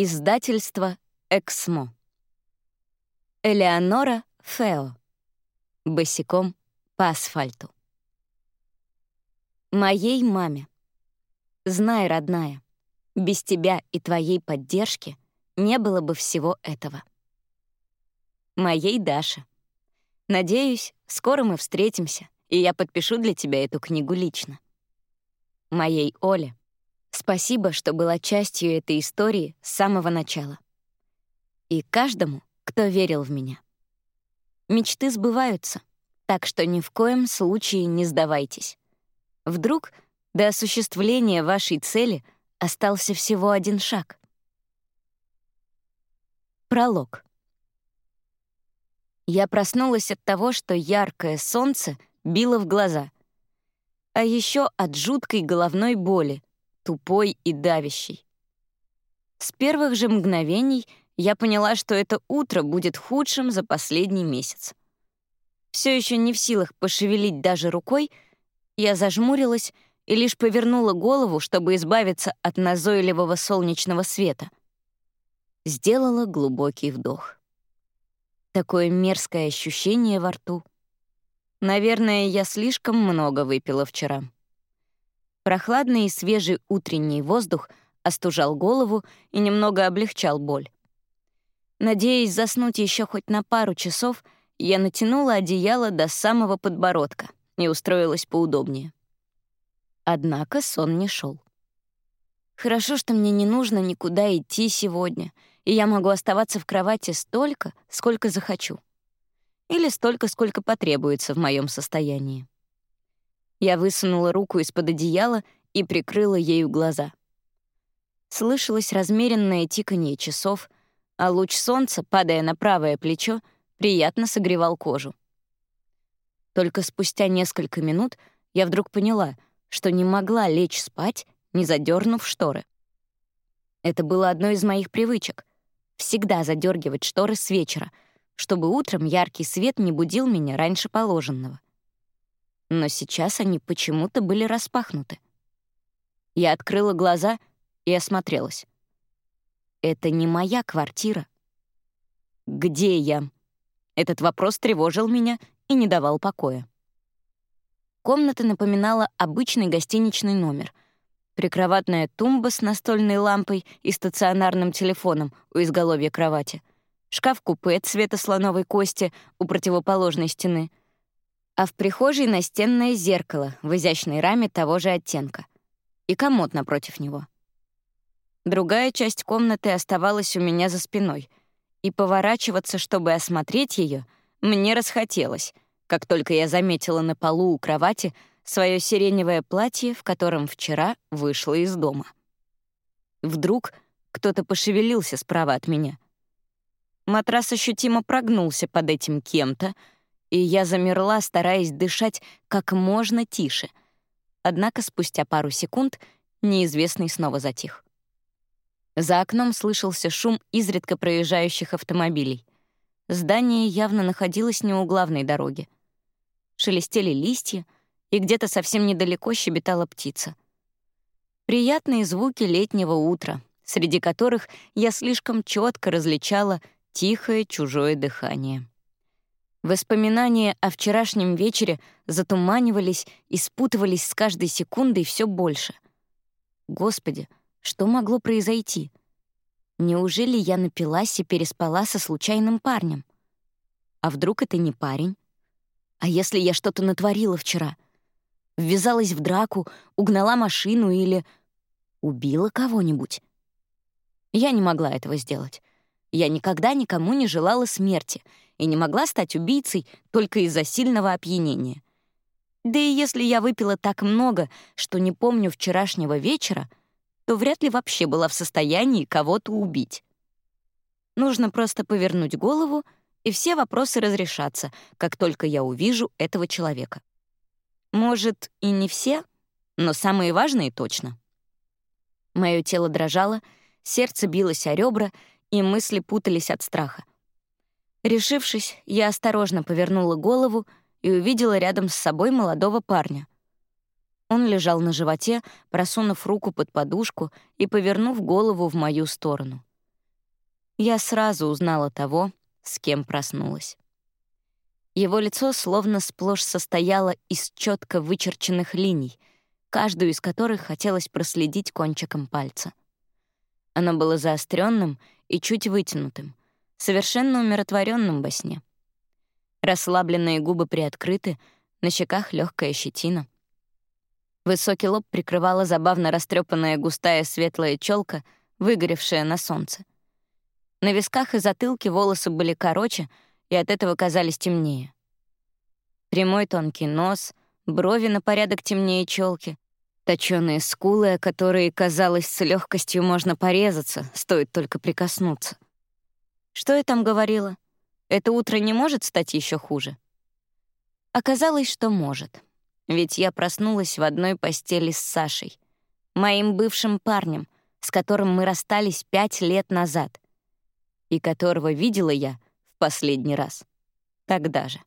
Издательство «Эксмо». Элеонора Фео. Босиком по асфальту. Моей маме. Знай, родная, без тебя и твоей поддержки не было бы всего этого. Моей Даше. Надеюсь, скоро мы встретимся, и я подпишу для тебя эту книгу лично. Моей Оле. Спасибо, что была частью этой истории с самого начала. И каждому, кто верил в меня. Мечты сбываются, так что ни в коем случае не сдавайтесь. Вдруг до осуществления вашей цели остался всего один шаг. Пролог. Я проснулась от того, что яркое солнце било в глаза, а еще от жуткой головной боли, тупой и давящий. С первых же мгновений я поняла, что это утро будет худшим за последний месяц. Все еще не в силах пошевелить даже рукой, я зажмурилась и лишь повернула голову, чтобы избавиться от назойливого солнечного света. Сделала глубокий вдох. Такое мерзкое ощущение во рту. Наверное, я слишком много выпила вчера. Прохладный и свежий утренний воздух остужал голову и немного облегчал боль. Надеясь заснуть еще хоть на пару часов, я натянула одеяло до самого подбородка и устроилась поудобнее. Однако сон не шел. Хорошо, что мне не нужно никуда идти сегодня, и я могу оставаться в кровати столько, сколько захочу. Или столько, сколько потребуется в моем состоянии. Я высунула руку из-под одеяла и прикрыла ею глаза. Слышалось размеренное тиканье часов, а луч солнца, падая на правое плечо, приятно согревал кожу. Только спустя несколько минут я вдруг поняла, что не могла лечь спать, не задернув шторы. Это было одной из моих привычек — всегда задергивать шторы с вечера, чтобы утром яркий свет не будил меня раньше положенного но сейчас они почему-то были распахнуты. Я открыла глаза и осмотрелась. Это не моя квартира. Где я? Этот вопрос тревожил меня и не давал покоя. Комната напоминала обычный гостиничный номер. Прикроватная тумба с настольной лампой и стационарным телефоном у изголовья кровати. Шкаф-купе цвета слоновой кости у противоположной стены — а в прихожей настенное зеркало в изящной раме того же оттенка и комод напротив него. Другая часть комнаты оставалась у меня за спиной, и поворачиваться, чтобы осмотреть ее, мне расхотелось, как только я заметила на полу у кровати свое сиреневое платье, в котором вчера вышла из дома. Вдруг кто-то пошевелился справа от меня. Матрас ощутимо прогнулся под этим кем-то, и я замерла, стараясь дышать как можно тише. Однако спустя пару секунд неизвестный снова затих. За окном слышался шум изредка проезжающих автомобилей. Здание явно находилось не у главной дороги. Шелестели листья, и где-то совсем недалеко щебетала птица. Приятные звуки летнего утра, среди которых я слишком четко различала тихое чужое дыхание. Воспоминания о вчерашнем вечере затуманивались и спутывались с каждой секундой все больше. Господи, что могло произойти? Неужели я напилась и переспала со случайным парнем? А вдруг это не парень? А если я что-то натворила вчера? Ввязалась в драку, угнала машину или убила кого-нибудь? Я не могла этого сделать. Я никогда никому не желала смерти — и не могла стать убийцей только из-за сильного опьянения. Да и если я выпила так много, что не помню вчерашнего вечера, то вряд ли вообще была в состоянии кого-то убить. Нужно просто повернуть голову, и все вопросы разрешатся, как только я увижу этого человека. Может, и не все, но самые важные точно. Моё тело дрожало, сердце билось о ребра, и мысли путались от страха. Решившись, я осторожно повернула голову и увидела рядом с собой молодого парня. Он лежал на животе, просунув руку под подушку и повернув голову в мою сторону. я сразу узнала того, с кем проснулась. Его лицо словно сплошь состояло из четко вычерченных линий, каждую из которых хотелось проследить кончиком пальца. Оно было заостренным и чуть вытянутым, совершенно умиротворенным во сне. Расслабленные губы приоткрыты, на щеках легкая щетина. Высокий лоб прикрывала забавно растрепанная густая светлая челка, выгоревшая на солнце. На висках и затылке волосы были короче и от этого казались темнее. Прямой тонкий нос, брови на порядок темнее челки, точёные скулы, о которые, казалось, с легкостью можно порезаться, стоит только прикоснуться. Что я там говорила? Это утро не может стать еще хуже? Оказалось, что может. Ведь я проснулась в одной постели с Сашей, моим бывшим парнем, с которым мы расстались пять лет назад, и которого видела я в последний раз тогда же.